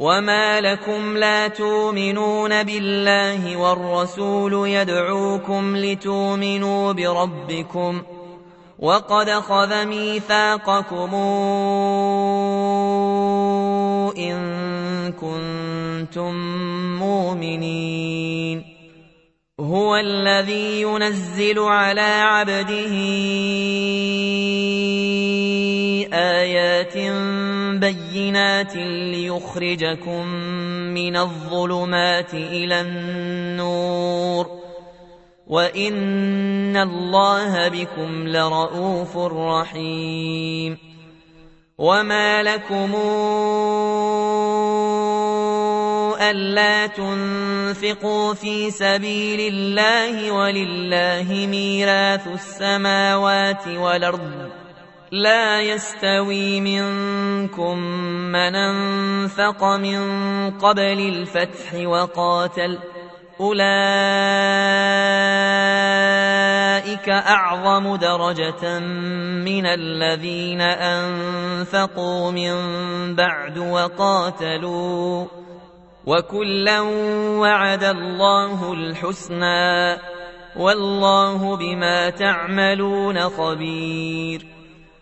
وما لكم لا تؤمنون بالله والرسول يدعوكم لتؤمنوا بربكم وقد خذ ميثاقكم ان كنتم مؤمنين هو الذي ينزل على عبده آيات بينات ليخرجكم من الظلمات إلى النور وإن الله بكم لرءوف رحيم وما لكم ألا تنفقوا في سبيل الله ولله ميراث السماوات والأرض لا يستوي منكم من أنفق من قبل الفتح وقاتل أولئك أعظم درجة من الذين أنفقوا من بعد وقاتلوا وكلا وعد الله الحسنى والله بما تعملون خبير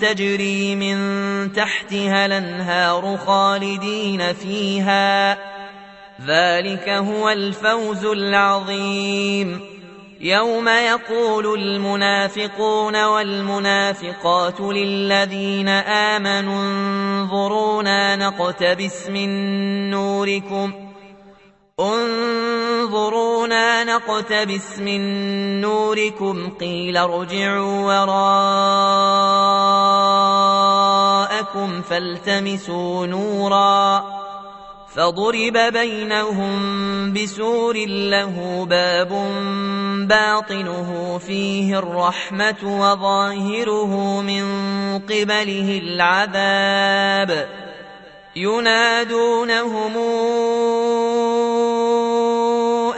تجري من تحتها الأنهار خالدين فيها. ذلك هو الفوز العظيم. يوم يقول المنافقون والمنافقات للذين آمنوا انظرونا نقتبس من نوركم. انظرونا نقتبس من نوركم قيل ارجعوا وراءكم فالتمسوا نورا فضرب بينهم بسور له باب باطنه فيه الرحمة وظاهره من قبله العذاب ينادونهم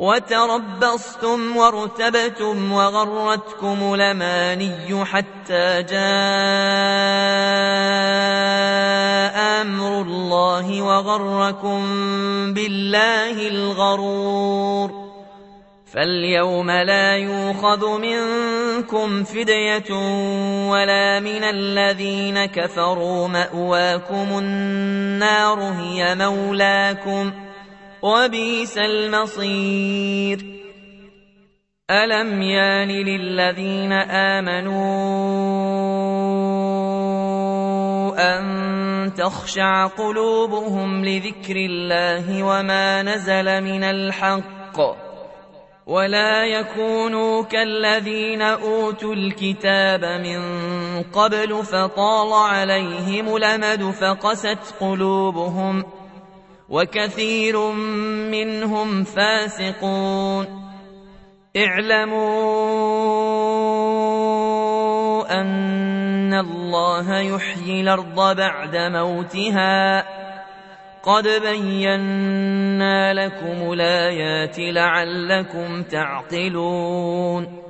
وتربصتم وارتبتم وغرتكم الأماني حتى جاء أمر الله وغركم بالله الغرور. فاليوم لا يوخذ منكم فدية ولا من الذين كفروا مأواكم النار هي مولاكم. وبئس المصير. ألم يان للذين آمنوا أن تخشع قلوبهم لذكر الله وما نزل من الحق ولا يكونوا كالذين أوتوا الكتاب من قبل فطال عليهم الامد فقست قلوبهم وكثير منهم فاسقون. اعلموا أن الله يحيي الأرض بعد موتها. قد بينا لكم الآيات لعلكم تعقلون.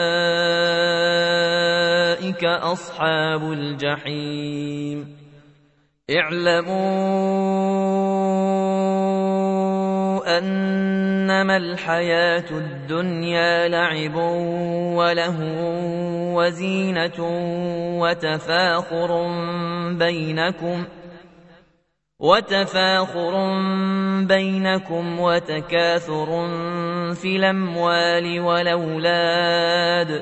اولئك أصحاب الجحيم. اعلموا أنما الحياة الدنيا لعب وله وزينة وتفاخر بينكم وتفاخر بينكم وتكاثر في الأموال والأولاد.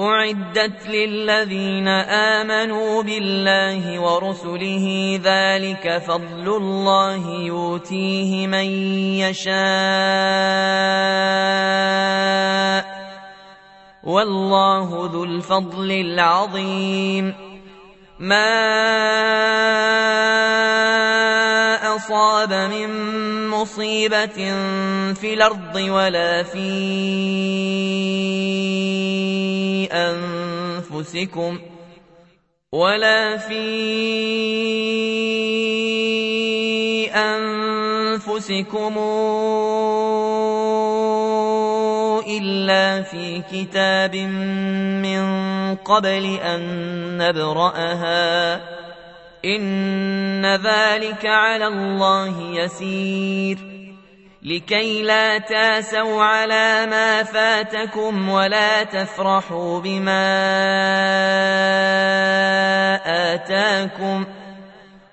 أعدت للذين آمنوا بالله ورسله ذلك فضل الله يؤتيه من يشاء والله ذو الفضل العظيم. ما أصاب من مصيبة في الأرض ولا في أنفسكم ولا في أنفسكم إلا في كتاب من قبل أن نبرأها. إن ذلك على الله يسير. لكي لا تاسوا على ما فاتكم ولا تفرحوا بما آتاكم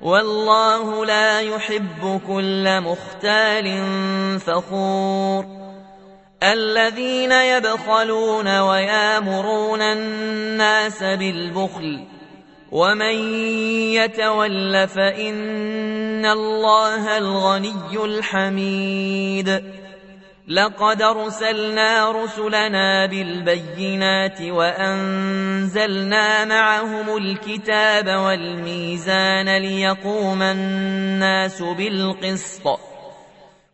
والله لا يحب كل مختال فخور الذين يبخلون ويامرون الناس بالبخل ومن يتول فإن الله الغني الحميد لقد ارسلنا رسلنا بالبينات وأنزلنا معهم الكتاب والميزان ليقوم الناس بالقسط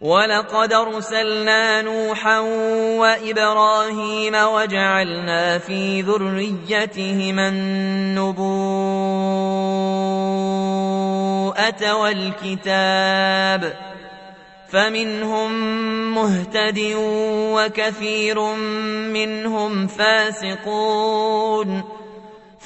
ولقد ارسلنا نوحا وابراهيم وجعلنا في ذريتهما النبوءه والكتاب فمنهم مهتد وكثير منهم فاسقون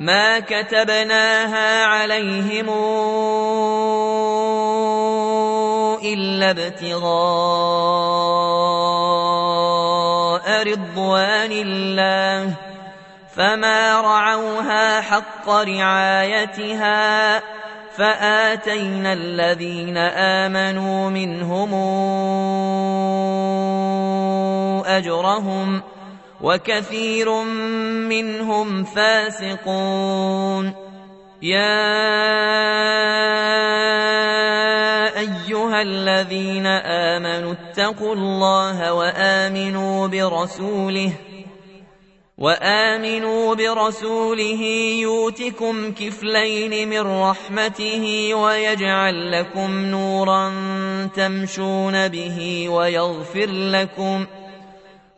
ما كتبناها عليهم إلا ابتغاء رضوان الله فما رعوها حق رعايتها فآتينا الذين آمنوا منهم أجرهم وكثير منهم فاسقون. يا أيها الذين آمنوا اتقوا الله وآمنوا برسوله وآمنوا برسوله يؤتكم كفلين من رحمته ويجعل لكم نورا تمشون به ويغفر لكم